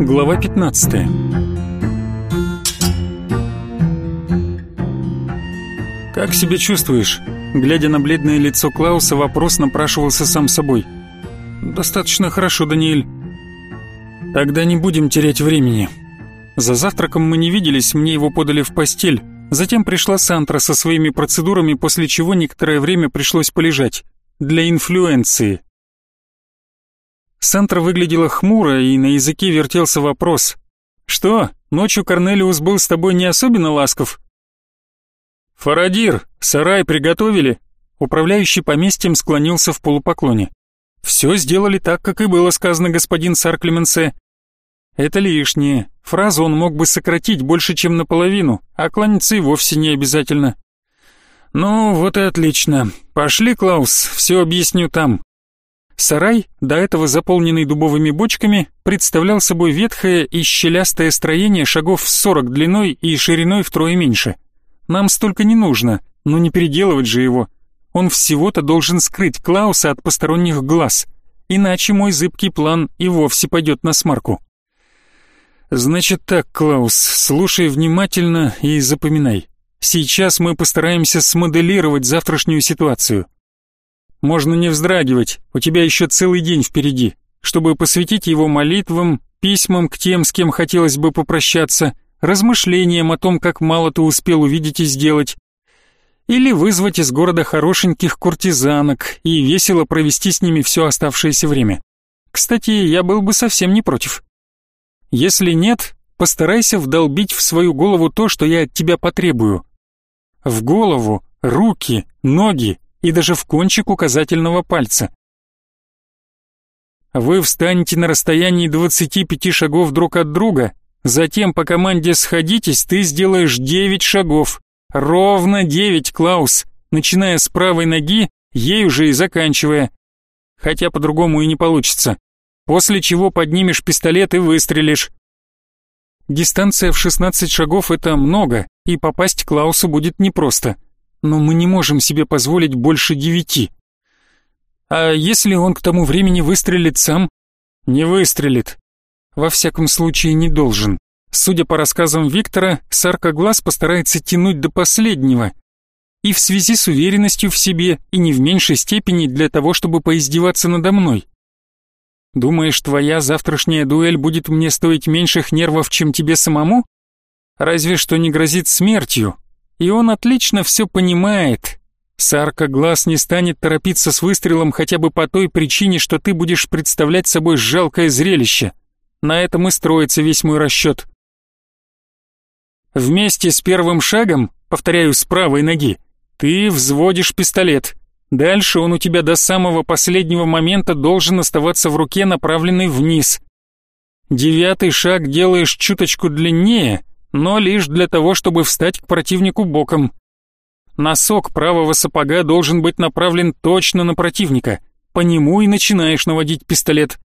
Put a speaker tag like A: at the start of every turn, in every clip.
A: Глава 15 «Как себя чувствуешь?» Глядя на бледное лицо Клауса, вопрос напрашивался сам собой. «Достаточно хорошо, Даниэль». «Тогда не будем терять времени». За завтраком мы не виделись, мне его подали в постель. Затем пришла Сантра со своими процедурами, после чего некоторое время пришлось полежать. Для инфлюенции. Сантра выглядела хмуро, и на языке вертелся вопрос. «Что, ночью Корнелиус был с тобой не особенно ласков?» «Фарадир, сарай приготовили?» Управляющий поместьем склонился в полупоклоне. «Все сделали так, как и было сказано, господин сар Клеменсе. Это лишнее. Фразу он мог бы сократить больше, чем наполовину, а кланяться и вовсе не обязательно. Ну, вот и отлично. Пошли, Клаус, все объясню там. Сарай, до этого заполненный дубовыми бочками, представлял собой ветхое и щелястое строение шагов в сорок длиной и шириной втрое меньше. Нам столько не нужно, но не переделывать же его. Он всего-то должен скрыть Клауса от посторонних глаз, иначе мой зыбкий план и вовсе пойдет на смарку. Значит так, Клаус, слушай внимательно и запоминай. Сейчас мы постараемся смоделировать завтрашнюю ситуацию. Можно не вздрагивать, у тебя еще целый день впереди, чтобы посвятить его молитвам, письмам к тем, с кем хотелось бы попрощаться, размышлениям о том, как мало ты успел увидеть и сделать, или вызвать из города хорошеньких куртизанок и весело провести с ними все оставшееся время. Кстати, я был бы совсем не против. Если нет, постарайся вдолбить в свою голову то, что я от тебя потребую. В голову, руки, ноги и даже в кончик указательного пальца. Вы встанете на расстоянии 25 шагов друг от друга, затем по команде «сходитесь» ты сделаешь 9 шагов. Ровно 9, Клаус, начиная с правой ноги, ей уже и заканчивая. Хотя по-другому и не получится после чего поднимешь пистолет и выстрелишь. Дистанция в 16 шагов — это много, и попасть Клаусу будет непросто. Но мы не можем себе позволить больше девяти. А если он к тому времени выстрелит сам? Не выстрелит. Во всяком случае, не должен. Судя по рассказам Виктора, Саркоглаз постарается тянуть до последнего. И в связи с уверенностью в себе, и не в меньшей степени для того, чтобы поиздеваться надо мной. Думаешь, твоя завтрашняя дуэль будет мне стоить меньших нервов, чем тебе самому? Разве что не грозит смертью. И он отлично все понимает. Сарка глаз не станет торопиться с выстрелом хотя бы по той причине, что ты будешь представлять собой жалкое зрелище. На этом и строится весь мой расчет. Вместе с первым шагом, повторяю, с правой ноги, ты взводишь пистолет. Дальше он у тебя до самого последнего момента должен оставаться в руке, направленной вниз. Девятый шаг делаешь чуточку длиннее, но лишь для того, чтобы встать к противнику боком. Носок правого сапога должен быть направлен точно на противника. По нему и начинаешь наводить пистолет.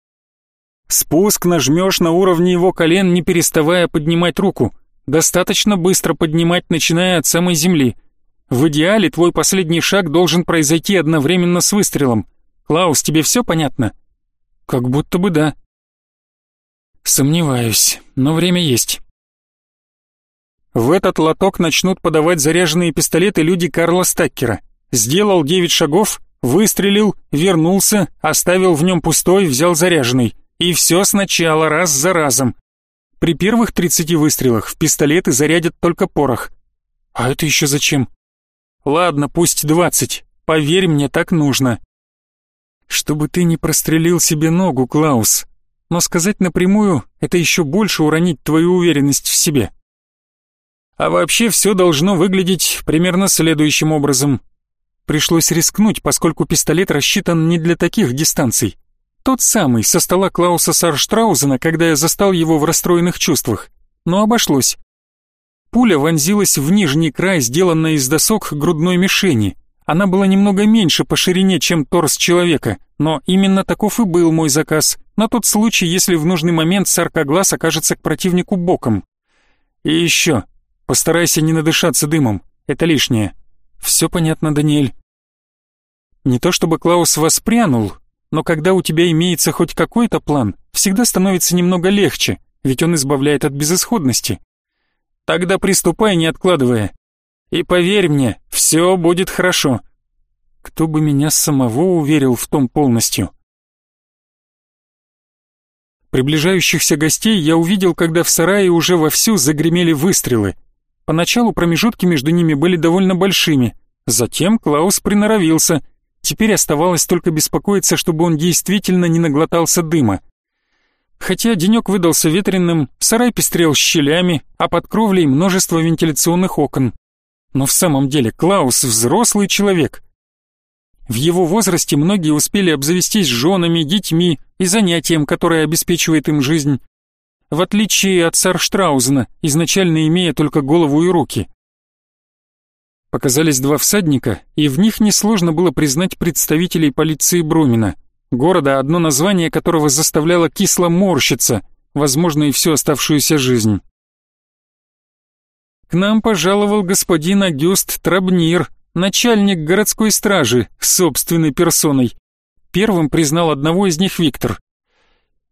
A: Спуск нажмешь на уровне его колен, не переставая поднимать руку. Достаточно быстро поднимать, начиная от самой земли – в идеале твой последний шаг должен произойти одновременно с выстрелом. Клаус, тебе все понятно? Как будто бы да. Сомневаюсь, но время есть. В этот лоток начнут подавать заряженные пистолеты люди Карла Стаккера. Сделал девять шагов, выстрелил, вернулся, оставил в нем пустой, взял заряженный. И все сначала, раз за разом. При первых тридцати выстрелах в пистолеты зарядят только порох. А это еще зачем? Ладно, пусть двадцать. Поверь мне, так нужно. Чтобы ты не прострелил себе ногу, Клаус. Но сказать напрямую — это еще больше уронить твою уверенность в себе. А вообще все должно выглядеть примерно следующим образом. Пришлось рискнуть, поскольку пистолет рассчитан не для таких дистанций. Тот самый, со стола Клауса Сарштраузена, когда я застал его в расстроенных чувствах. Но обошлось. Пуля вонзилась в нижний край, сделанной из досок грудной мишени. Она была немного меньше по ширине, чем торс человека, но именно таков и был мой заказ, на тот случай, если в нужный момент саркоглаз окажется к противнику боком. И еще, постарайся не надышаться дымом, это лишнее. Все понятно, Даниэль. Не то чтобы Клаус воспрянул, но когда у тебя имеется хоть какой-то план, всегда становится немного легче, ведь он избавляет от безысходности. Тогда приступай, не откладывая. И поверь мне, все будет хорошо. Кто бы меня самого уверил в том полностью? Приближающихся гостей я увидел, когда в сарае уже вовсю загремели выстрелы. Поначалу промежутки между ними были довольно большими, затем Клаус приноровился. Теперь оставалось только беспокоиться, чтобы он действительно не наглотался дыма. Хотя денек выдался ветреным, сарай пестрел щелями, а под кровлей множество вентиляционных окон. Но в самом деле Клаус взрослый человек. В его возрасте многие успели обзавестись женами, детьми и занятием, которое обеспечивает им жизнь. В отличие от Сарштраузена, изначально имея только голову и руки. Показались два всадника, и в них несложно было признать представителей полиции Брумина, города, одно название которого заставляло кисло морщиться, возможно, и всю оставшуюся жизнь. К нам пожаловал господин Агюст Трабнир, начальник городской стражи, собственной персоной. Первым признал одного из них Виктор.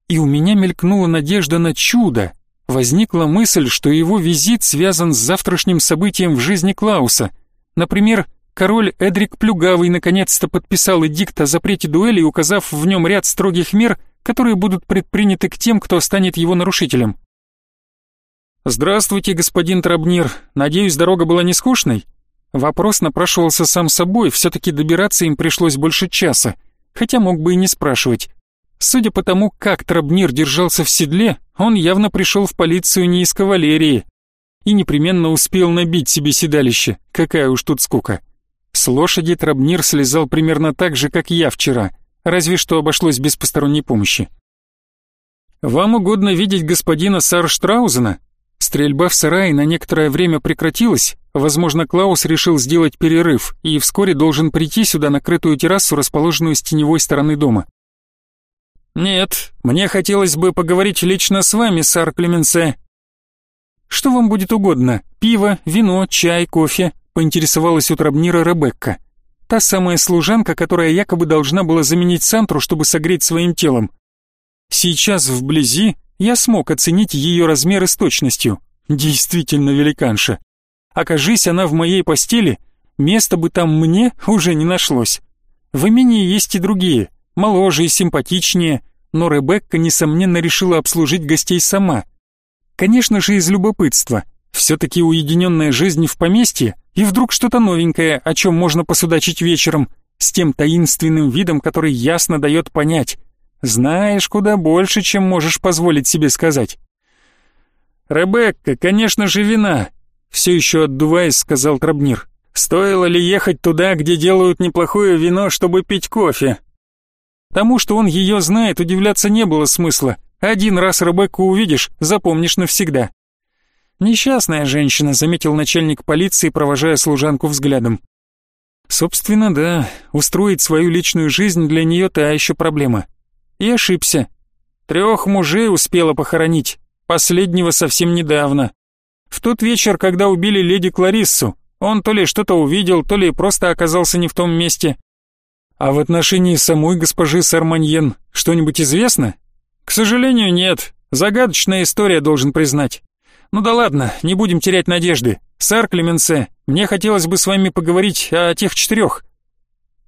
A: И у меня мелькнула надежда на чудо. Возникла мысль, что его визит связан с завтрашним событием в жизни Клауса. Например, король Эдрик Плюгавый наконец-то подписал эдикт о запрете дуэли, указав в нем ряд строгих мер, которые будут предприняты к тем, кто станет его нарушителем. «Здравствуйте, господин Трабнир. Надеюсь, дорога была не скучной?» Вопрос напрашивался сам собой, все-таки добираться им пришлось больше часа, хотя мог бы и не спрашивать. Судя по тому, как Трабнир держался в седле, он явно пришел в полицию не из кавалерии и непременно успел набить себе седалище, какая уж тут скука. С лошади Трабнир слезал примерно так же, как я вчера, разве что обошлось без посторонней помощи. «Вам угодно видеть господина Сарштраузена?» Стрельба в сарае на некоторое время прекратилась, возможно, Клаус решил сделать перерыв и вскоре должен прийти сюда на крытую террасу, расположенную с теневой стороны дома. «Нет, мне хотелось бы поговорить лично с вами, сар Клеменсе». «Что вам будет угодно? Пиво, вино, чай, кофе?» — поинтересовалась у Трабнира Ребекка. Та самая служанка, которая якобы должна была заменить Сантру, чтобы согреть своим телом. Сейчас вблизи я смог оценить ее размеры с точностью. Действительно великанша. Окажись она в моей постели, места бы там мне уже не нашлось. В имении есть и другие, моложе и симпатичнее, но Ребекка, несомненно, решила обслужить гостей сама. Конечно же, из любопытства. Все-таки уединенная жизнь в поместье, и вдруг что-то новенькое, о чем можно посудачить вечером, с тем таинственным видом, который ясно дает понять. Знаешь куда больше, чем можешь позволить себе сказать. «Ребекка, конечно же, вина!» Все еще отдуваясь, сказал Трабнир. «Стоило ли ехать туда, где делают неплохое вино, чтобы пить кофе?» Тому, что он ее знает, удивляться не было смысла. Один раз Ребекку увидишь, запомнишь навсегда. «Несчастная женщина», — заметил начальник полиции, провожая служанку взглядом. «Собственно, да, устроить свою личную жизнь для нее та еще проблема. И ошибся. Трех мужей успела похоронить, последнего совсем недавно. В тот вечер, когда убили леди Клариссу, он то ли что-то увидел, то ли просто оказался не в том месте. А в отношении самой госпожи Сарманьен что-нибудь известно? К сожалению, нет. Загадочная история, должен признать. Ну да ладно, не будем терять надежды. Сэр Клеменсе, мне хотелось бы с вами поговорить о тех четырех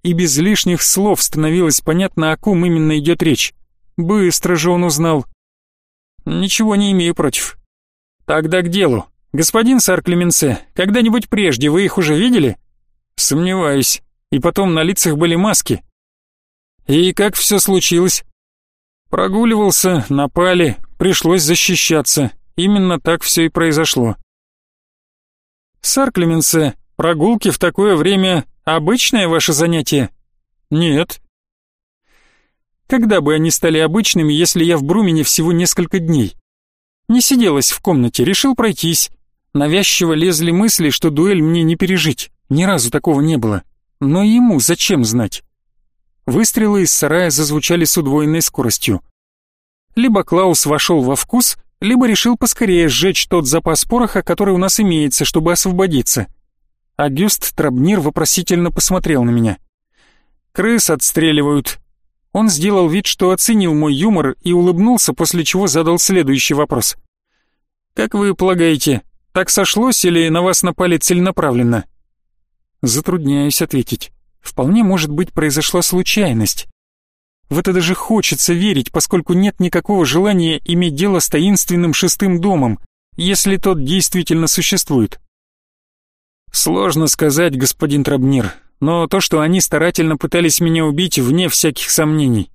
A: и без лишних слов становилось понятно, о ком именно идет речь. Быстро же он узнал. Ничего не имею против. Тогда к делу. Господин сар Клеменсе, когда-нибудь прежде вы их уже видели? Сомневаюсь. И потом на лицах были маски. И как все случилось? Прогуливался, напали, пришлось защищаться. Именно так все и произошло. Сар Клеменсе, прогулки в такое время Обычное ваше занятие? Нет. Когда бы они стали обычными, если я в Брумене всего несколько дней? Не сиделась в комнате, решил пройтись. Навязчиво лезли мысли, что дуэль мне не пережить. Ни разу такого не было. Но ему зачем знать? Выстрелы из сарая зазвучали с удвоенной скоростью. Либо Клаус вошел во вкус, либо решил поскорее сжечь тот запас пороха, который у нас имеется, чтобы освободиться. Агюст Трабнир вопросительно посмотрел на меня. «Крыс отстреливают». Он сделал вид, что оценил мой юмор и улыбнулся, после чего задал следующий вопрос. «Как вы полагаете, так сошлось или на вас напали целенаправленно?» Затрудняюсь ответить. Вполне может быть произошла случайность. В это даже хочется верить, поскольку нет никакого желания иметь дело с таинственным шестым домом, если тот действительно существует. Сложно сказать, господин Трабнир, но то, что они старательно пытались меня убить, вне всяких сомнений.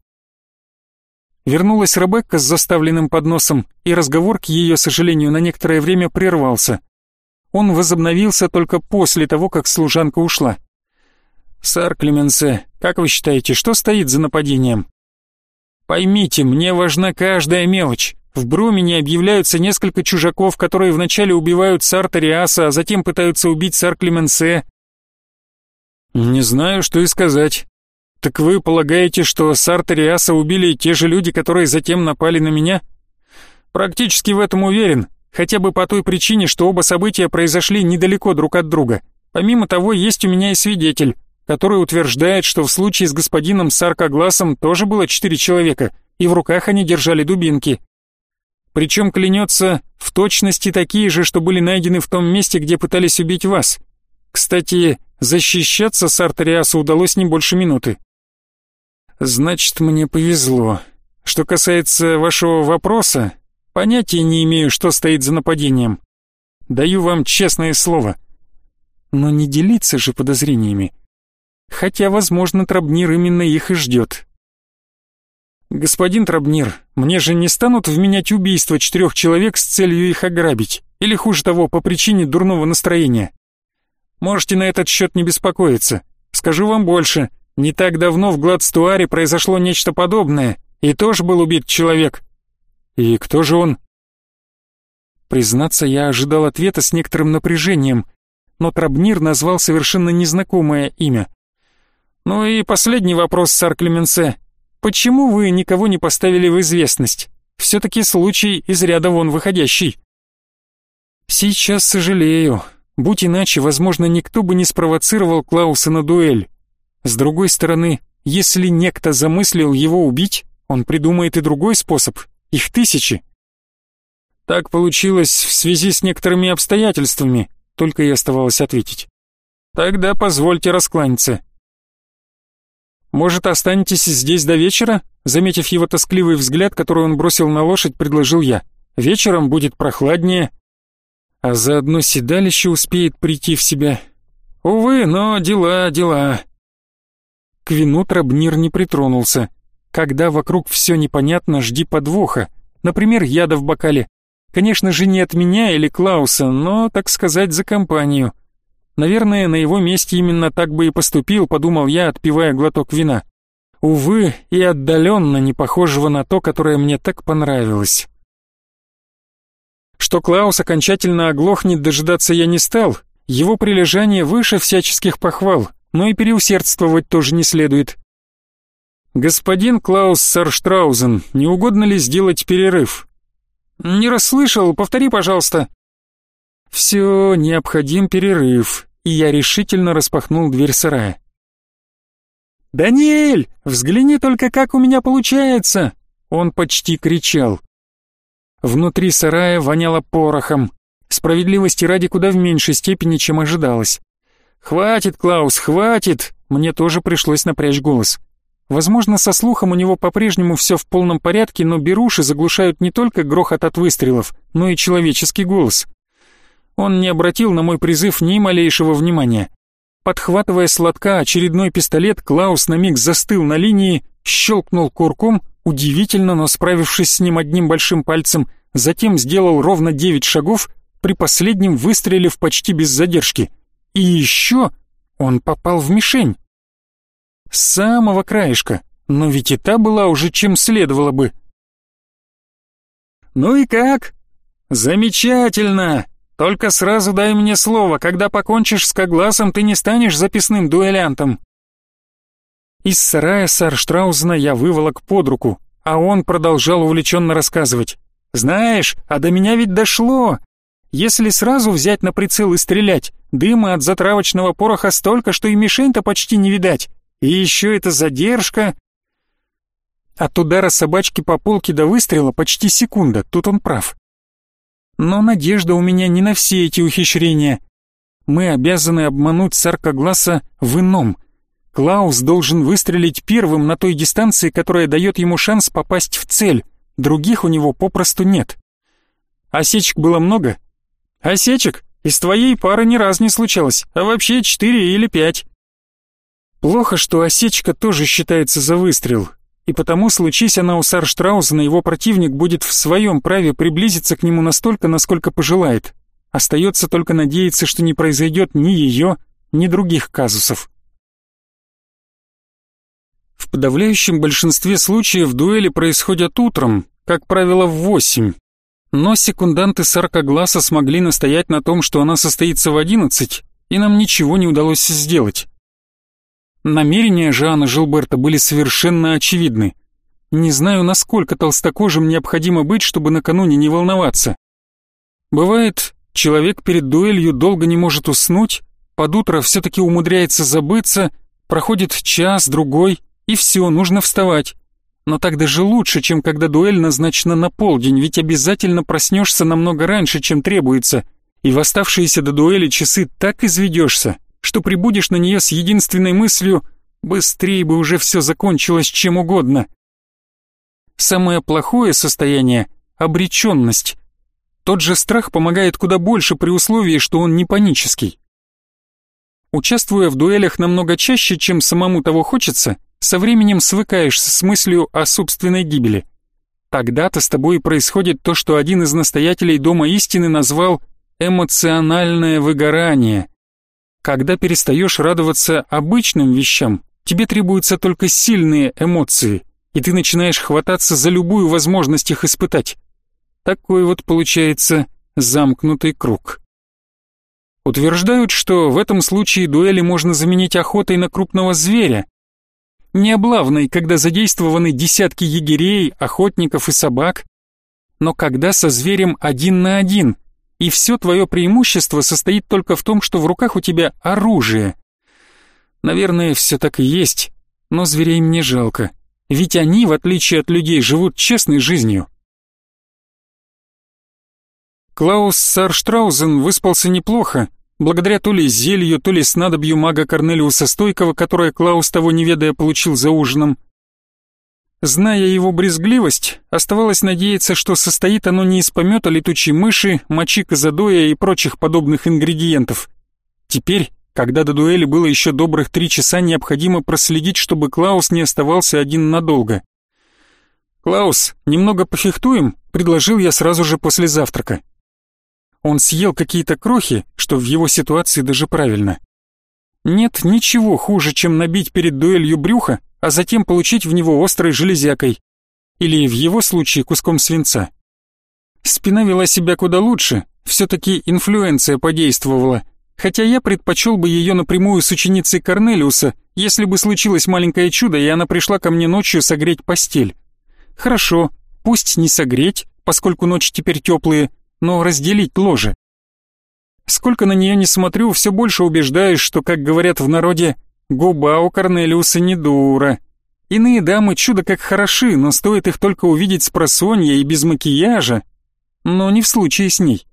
A: Вернулась Ребекка с заставленным подносом, и разговор, к ее сожалению, на некоторое время прервался. Он возобновился только после того, как служанка ушла. «Сар Клеменсе, как вы считаете, что стоит за нападением?» «Поймите, мне важна каждая мелочь. В Брумене объявляются несколько чужаков, которые вначале убивают Сарта Риаса, а затем пытаются убить Сар Клеменсе. Не знаю, что и сказать. Так вы полагаете, что Сартариаса убили те же люди, которые затем напали на меня? Практически в этом уверен, хотя бы по той причине, что оба события произошли недалеко друг от друга. Помимо того, есть у меня и свидетель, который утверждает, что в случае с господином Саркогласом тоже было четыре человека, и в руках они держали дубинки. Причем клянется в точности такие же, что были найдены в том месте, где пытались убить вас. Кстати, защищаться Сартариасу удалось не больше минуты. Значит, мне повезло. Что касается вашего вопроса, понятия не имею, что стоит за нападением. Даю вам честное слово. Но не делиться же подозрениями. Хотя, возможно, Трабнир именно их и ждет. «Господин Трабнир, мне же не станут вменять убийство четырех человек с целью их ограбить, или хуже того, по причине дурного настроения. Можете на этот счет не беспокоиться. Скажу вам больше. Не так давно в Гладстуаре произошло нечто подобное, и тоже был убит человек. И кто же он? Признаться, я ожидал ответа с некоторым напряжением, но Трабнир назвал совершенно незнакомое имя. Ну и последний вопрос, сар Клеменсе. Почему вы никого не поставили в известность? Все-таки случай из ряда вон выходящий. Сейчас сожалею, Будь иначе, возможно, никто бы не спровоцировал Клауса на дуэль. С другой стороны, если некто замыслил его убить, он придумает и другой способ. Их тысячи. Так получилось в связи с некоторыми обстоятельствами, только и оставалось ответить. Тогда позвольте раскланяться. Может, останетесь здесь до вечера? Заметив его тоскливый взгляд, который он бросил на лошадь, предложил я. Вечером будет прохладнее, а заодно седалище успеет прийти в себя. Увы, но дела, дела. К вину Трабнир не притронулся. Когда вокруг все непонятно, жди подвоха. Например, яда в бокале. Конечно же, не от меня или Клауса, но, так сказать, за компанию. Наверное, на его месте именно так бы и поступил, подумал я, отпивая глоток вина. Увы, и отдаленно не похожего на то, которое мне так понравилось. Что Клаус окончательно оглохнет, дожидаться я не стал. Его прилежание выше всяческих похвал, но и переусердствовать тоже не следует. «Господин Клаус Сарштраузен, не угодно ли сделать перерыв?» «Не расслышал, повтори, пожалуйста». «Все, необходим перерыв», и я решительно распахнул дверь сарая. «Даниэль, взгляни только, как у меня получается!» Он почти кричал. Внутри сарая воняло порохом. Справедливости ради куда в меньшей степени, чем ожидалось. «Хватит, Клаус, хватит!» Мне тоже пришлось напрячь голос. Возможно, со слухом у него по-прежнему все в полном порядке, но беруши заглушают не только грохот от выстрелов, но и человеческий голос. Он не обратил на мой призыв ни малейшего внимания. Подхватывая с очередной пистолет, Клаус на миг застыл на линии, щелкнул курком — удивительно, но справившись с ним одним большим пальцем, затем сделал ровно девять шагов, при последнем выстрелив почти без задержки. И еще он попал в мишень. С самого краешка, но ведь и та была уже чем следовало бы. «Ну и как?» «Замечательно! Только сразу дай мне слово, когда покончишь с Когласом, ты не станешь записным дуэлянтом. Из сарая Сарштраузена я выволок под руку, а он продолжал увлеченно рассказывать. «Знаешь, а до меня ведь дошло. Если сразу взять на прицел и стрелять, дыма от затравочного пороха столько, что и мишень-то почти не видать. И еще эта задержка...» От удара собачки по полке до выстрела почти секунда, тут он прав. Но надежда у меня не на все эти ухищрения. Мы обязаны обмануть Саркогласа в ином. Клаус должен выстрелить первым на той дистанции, которая дает ему шанс попасть в цель. Других у него попросту нет. Осечек было много? Осечек? Из твоей пары ни разу не случалось, а вообще четыре или пять. Плохо, что осечка тоже считается за выстрел, и потому, случись она у Сарштраузена, его противник будет в своем праве приблизиться к нему настолько, насколько пожелает. Остается только надеяться, что не произойдет ни ее, ни других казусов. В подавляющем большинстве случаев дуэли происходят утром, как правило, в восемь. Но секунданты Саркогласа смогли настоять на том, что она состоится в одиннадцать, и нам ничего не удалось сделать. Намерения Жана Жилберта были совершенно очевидны. Не знаю, насколько толстокожим необходимо быть, чтобы накануне не волноваться. Бывает, человек перед дуэлью долго не может уснуть, под утро все-таки умудряется забыться, проходит час, другой, и все, нужно вставать. Но так даже лучше, чем когда дуэль назначена на полдень, ведь обязательно проснешься намного раньше, чем требуется, и в оставшиеся до дуэли часы так изведешься, что прибудешь на нее с единственной мыслью «быстрее бы уже все закончилось чем угодно». Самое плохое состояние — обреченность. Тот же страх помогает куда больше при условии, что он не панический. Участвуя в дуэлях намного чаще, чем самому того хочется, со временем свыкаешься с мыслью о собственной гибели. Тогда-то с тобой происходит то, что один из настоятелей Дома истины назвал «эмоциональное выгорание», когда перестаешь радоваться обычным вещам, тебе требуются только сильные эмоции, и ты начинаешь хвататься за любую возможность их испытать. Такой вот получается замкнутый круг. Утверждают, что в этом случае дуэли можно заменить охотой на крупного зверя. Не облавной, когда задействованы десятки егерей, охотников и собак, но когда со зверем один на один, и все твое преимущество состоит только в том, что в руках у тебя оружие. Наверное, все так и есть, но зверей мне жалко, ведь они, в отличие от людей, живут честной жизнью. Клаус Сарштраузен выспался неплохо, благодаря то ли зелью, то ли снадобью мага Корнелиуса Стойкого, которое Клаус того не ведая получил за ужином, Зная его брезгливость, оставалось надеяться, что состоит оно не из помета летучей мыши, мочи козадоя и прочих подобных ингредиентов. Теперь, когда до дуэли было еще добрых три часа, необходимо проследить, чтобы Клаус не оставался один надолго. «Клаус, немного пофехтуем?» — предложил я сразу же после завтрака. Он съел какие-то крохи, что в его ситуации даже правильно. Нет ничего хуже, чем набить перед дуэлью брюха а затем получить в него острой железякой. Или в его случае куском свинца. Спина вела себя куда лучше, все-таки инфлюенция подействовала, хотя я предпочел бы ее напрямую с ученицей Корнелиуса, если бы случилось маленькое чудо, и она пришла ко мне ночью согреть постель. Хорошо, пусть не согреть, поскольку ночи теперь теплые, но разделить ложе. Сколько на нее не смотрю, все больше убеждаюсь, что, как говорят в народе, Губа у Корнелиуса не дура. Иные дамы чудо как хороши, но стоит их только увидеть с просонья и без макияжа. Но не в случае с ней.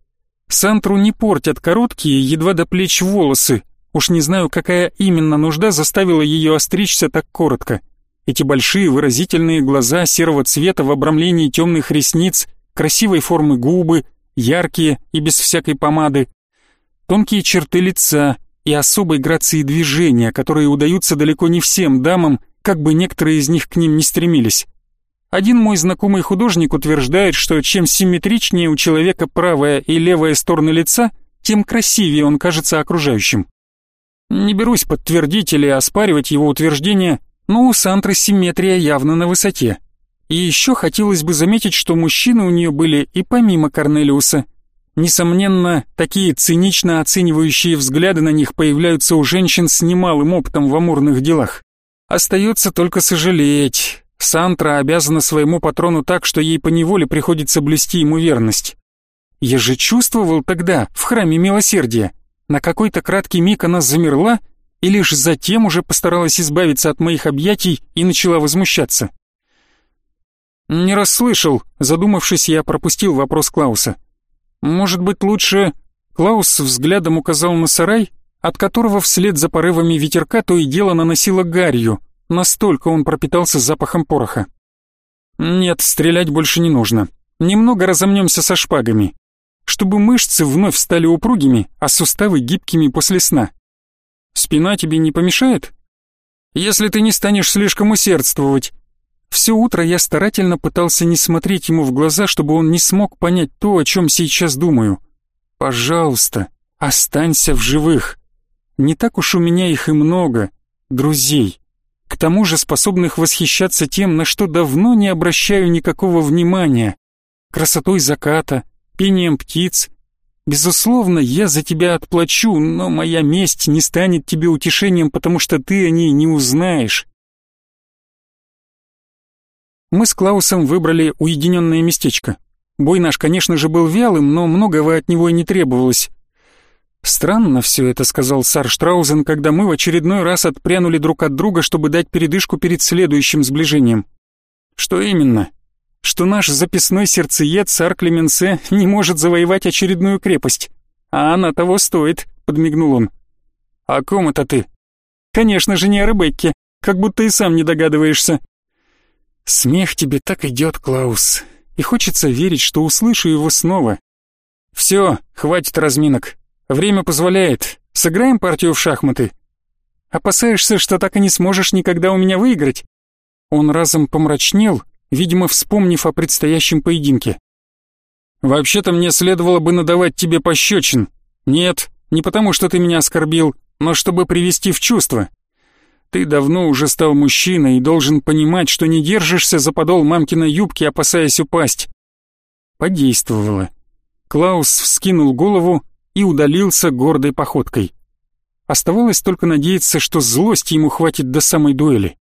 A: Сантру не портят короткие, едва до плеч волосы. Уж не знаю, какая именно нужда заставила ее остричься так коротко. Эти большие выразительные глаза серого цвета в обрамлении темных ресниц, красивой формы губы, яркие и без всякой помады, тонкие черты лица, и особой грации движения, которые удаются далеко не всем дамам, как бы некоторые из них к ним не стремились. Один мой знакомый художник утверждает, что чем симметричнее у человека правая и левая стороны лица, тем красивее он кажется окружающим. Не берусь подтвердить или оспаривать его утверждение, но у Сантры симметрия явно на высоте. И еще хотелось бы заметить, что мужчины у нее были и помимо Корнелиуса, Несомненно, такие цинично оценивающие взгляды на них появляются у женщин с немалым опытом в амурных делах. Остается только сожалеть. Сантра обязана своему патрону так, что ей поневоле приходится блюсти ему верность. Я же чувствовал тогда, в храме милосердия. На какой-то краткий миг она замерла и лишь затем уже постаралась избавиться от моих объятий и начала возмущаться. «Не расслышал», задумавшись, я пропустил вопрос Клауса. «Может быть, лучше...» Клаус взглядом указал на сарай, от которого вслед за порывами ветерка то и дело наносило гарью, настолько он пропитался запахом пороха. «Нет, стрелять больше не нужно. Немного разомнемся со шпагами, чтобы мышцы вновь стали упругими, а суставы гибкими после сна. Спина тебе не помешает? Если ты не станешь слишком усердствовать». Все утро я старательно пытался не смотреть ему в глаза, чтобы он не смог понять то, о чем сейчас думаю. «Пожалуйста, останься в живых. Не так уж у меня их и много, друзей. К тому же способных восхищаться тем, на что давно не обращаю никакого внимания. Красотой заката, пением птиц. Безусловно, я за тебя отплачу, но моя месть не станет тебе утешением, потому что ты о ней не узнаешь. Мы с Клаусом выбрали уединенное местечко. Бой наш, конечно же, был вялым, но многого от него и не требовалось. «Странно все это», — сказал Сар Штраузен, когда мы в очередной раз отпрянули друг от друга, чтобы дать передышку перед следующим сближением. «Что именно?» «Что наш записной сердцеед Сар Клеменсе не может завоевать очередную крепость. А она того стоит», — подмигнул он. «О ком это ты?» «Конечно же не о Ребекке, как будто и сам не догадываешься». «Смех тебе так идет, Клаус, и хочется верить, что услышу его снова». «Все, хватит разминок, Время позволяет. Сыграем партию в шахматы. Опасаешься, что так и не сможешь никогда у меня выиграть? Он разом помрачнел, видимо, вспомнив о предстоящем поединке. Вообще-то мне следовало бы надавать тебе пощечин. Нет, не потому что ты меня оскорбил, но чтобы привести в чувство. Ты давно уже стал мужчиной и должен понимать, что не держишься за подол мамкиной юбки, опасаясь упасть. Подействовало. Клаус вскинул голову, и удалился гордой походкой. Оставалось только надеяться, что злости ему хватит до самой дуэли.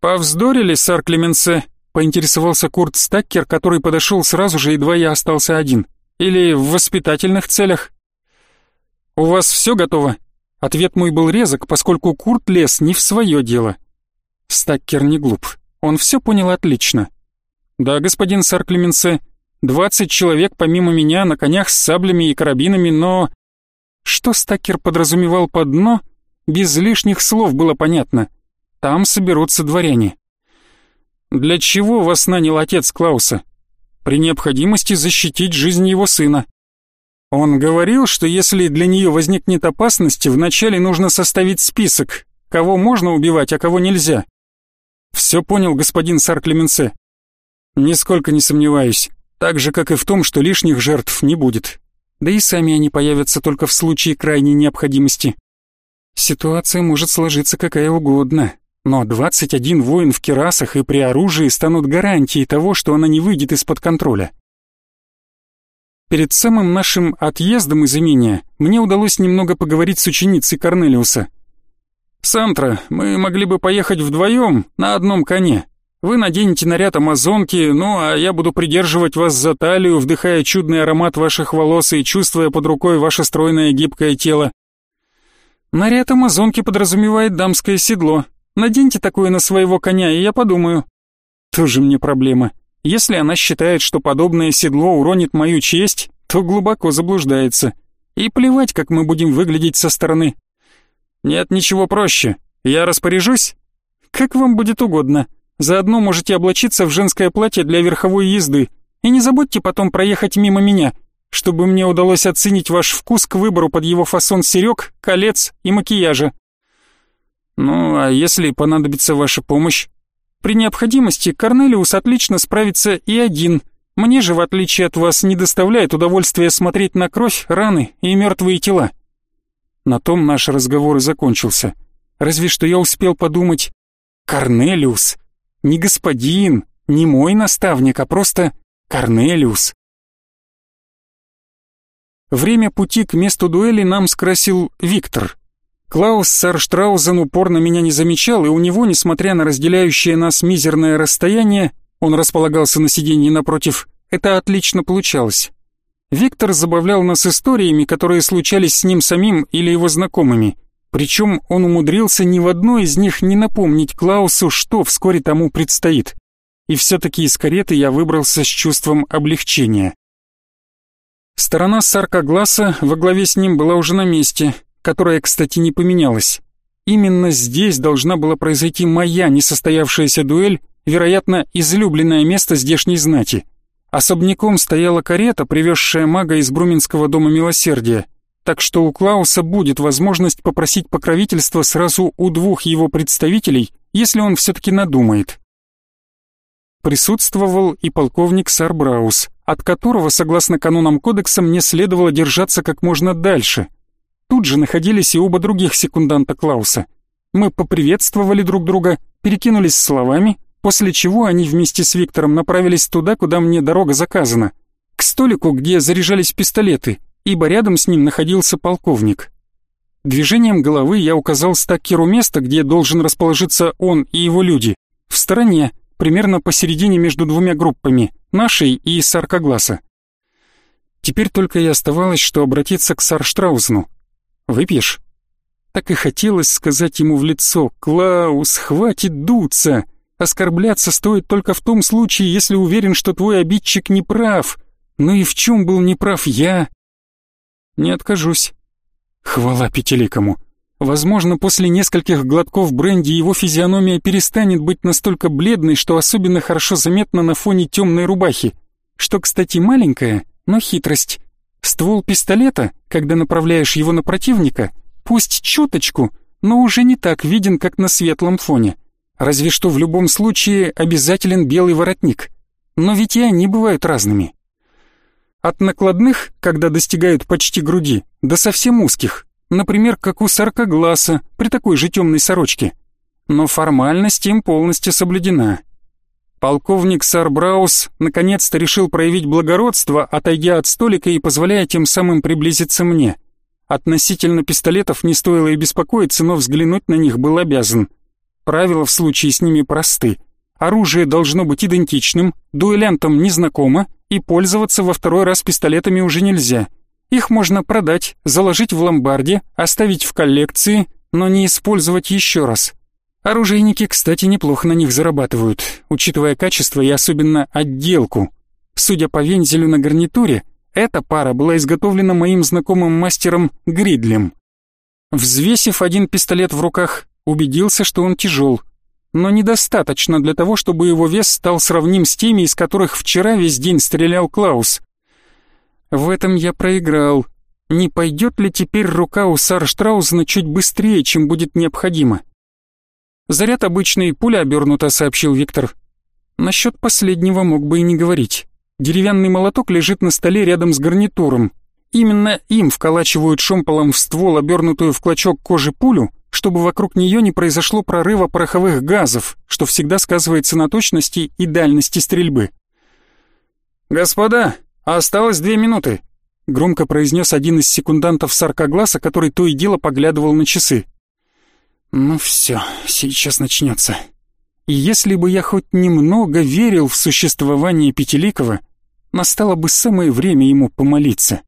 A: «Повздорили, сэр Клеменсе?» — поинтересовался Курт Стаккер, который подошел сразу же, едва я остался один. «Или в воспитательных целях?» «У вас все готово?» Ответ мой был резок, поскольку Курт лез не в свое дело. Стаккер не глуп, он все понял отлично. «Да, господин сэр Клеменсе, Двадцать человек помимо меня на конях с саблями и карабинами, но... Что Стакер подразумевал под «но», без лишних слов было понятно. Там соберутся дворяне. Для чего вас нанял отец Клауса? При необходимости защитить жизнь его сына. Он говорил, что если для нее возникнет опасность, вначале нужно составить список, кого можно убивать, а кого нельзя. Все понял господин сар Клеменсе. Нисколько не сомневаюсь. Так же, как и в том, что лишних жертв не будет. Да и сами они появятся только в случае крайней необходимости. Ситуация может сложиться какая угодно, но 21 воин в керасах и при оружии станут гарантией того, что она не выйдет из-под контроля. Перед самым нашим отъездом из имения мне удалось немного поговорить с ученицей Корнелиуса. «Сантра, мы могли бы поехать вдвоем на одном коне. Вы наденете наряд амазонки, ну а я буду придерживать вас за талию, вдыхая чудный аромат ваших волос и чувствуя под рукой ваше стройное гибкое тело. Наряд амазонки подразумевает дамское седло. Наденьте такое на своего коня, и я подумаю. Тоже мне проблема. Если она считает, что подобное седло уронит мою честь, то глубоко заблуждается. И плевать, как мы будем выглядеть со стороны. Нет ничего проще. Я распоряжусь? Как вам будет угодно. Заодно можете облачиться в женское платье для верховой езды. И не забудьте потом проехать мимо меня, чтобы мне удалось оценить ваш вкус к выбору под его фасон серег, колец и макияжа. Ну, а если понадобится ваша помощь? При необходимости Корнелиус отлично справится и один. Мне же, в отличие от вас, не доставляет удовольствия смотреть на кровь, раны и мертвые тела. На том наш разговор и закончился. Разве что я успел подумать... Корнелиус! Не господин, не мой наставник, а просто Корнелиус. Время пути к месту дуэли нам скрасил Виктор. Клаус Сарштраузен упорно меня не замечал, и у него, несмотря на разделяющее нас мизерное расстояние, он располагался на сиденье напротив, это отлично получалось. Виктор забавлял нас историями, которые случались с ним самим или его знакомыми, Причем он умудрился ни в одной из них не напомнить Клаусу, что вскоре тому предстоит. И все-таки из кареты я выбрался с чувством облегчения. Сторона Саркогласа во главе с ним была уже на месте, которая, кстати, не поменялась. Именно здесь должна была произойти моя несостоявшаяся дуэль, вероятно, излюбленное место здешней знати. Особняком стояла карета, привезшая мага из Бруменского дома милосердия, так что у Клауса будет возможность попросить покровительства сразу у двух его представителей, если он все-таки надумает. Присутствовал и полковник Сарбраус, от которого, согласно канонам кодекса, мне следовало держаться как можно дальше. Тут же находились и оба других секунданта Клауса. Мы поприветствовали друг друга, перекинулись словами, после чего они вместе с Виктором направились туда, куда мне дорога заказана, к столику, где заряжались пистолеты, ибо рядом с ним находился полковник. Движением головы я указал Стаккеру место, где должен расположиться он и его люди, в стороне, примерно посередине между двумя группами, нашей и Саркогласа. Теперь только и оставалось, что обратиться к Сарштраузену. «Выпьешь?» Так и хотелось сказать ему в лицо, «Клаус, хватит дуться! Оскорбляться стоит только в том случае, если уверен, что твой обидчик не прав. Ну и в чем был неправ я?» «Не откажусь». Хвала пятиликому. Возможно, после нескольких глотков бренди его физиономия перестанет быть настолько бледной, что особенно хорошо заметно на фоне темной рубахи. Что, кстати, маленькая, но хитрость. Ствол пистолета, когда направляешь его на противника, пусть чуточку, но уже не так виден, как на светлом фоне. Разве что в любом случае обязателен белый воротник. Но ведь и они бывают разными. От накладных, когда достигают почти груди, до совсем узких, например, как у саркогласа при такой же темной сорочке. Но формальность им полностью соблюдена. Полковник Сарбраус наконец-то решил проявить благородство, отойдя от столика и позволяя тем самым приблизиться мне. Относительно пистолетов не стоило и беспокоиться, но взглянуть на них был обязан. Правила в случае с ними просты. Оружие должно быть идентичным, дуэлянтам незнакомо, и пользоваться во второй раз пистолетами уже нельзя — их можно продать, заложить в ломбарде, оставить в коллекции, но не использовать еще раз. Оружейники, кстати, неплохо на них зарабатывают, учитывая качество и особенно отделку. Судя по вензелю на гарнитуре, эта пара была изготовлена моим знакомым мастером Гридлем. Взвесив один пистолет в руках, убедился, что он тяжел, но недостаточно для того, чтобы его вес стал сравним с теми, из которых вчера весь день стрелял Клаус. В этом я проиграл. Не пойдет ли теперь рука у Сарштраузена чуть быстрее, чем будет необходимо? Заряд обычный, пуля обернута, сообщил Виктор. Насчет последнего мог бы и не говорить. Деревянный молоток лежит на столе рядом с гарнитуром. Именно им вколачивают шомполом в ствол обернутую в клочок кожи пулю, чтобы вокруг нее не произошло прорыва пороховых газов, что всегда сказывается на точности и дальности стрельбы. «Господа, «Осталось две минуты», — громко произнес один из секундантов Саркогласа, который то и дело поглядывал на часы. «Ну все, сейчас начнется». И если бы я хоть немного верил в существование Пятиликова, настало бы самое время ему помолиться.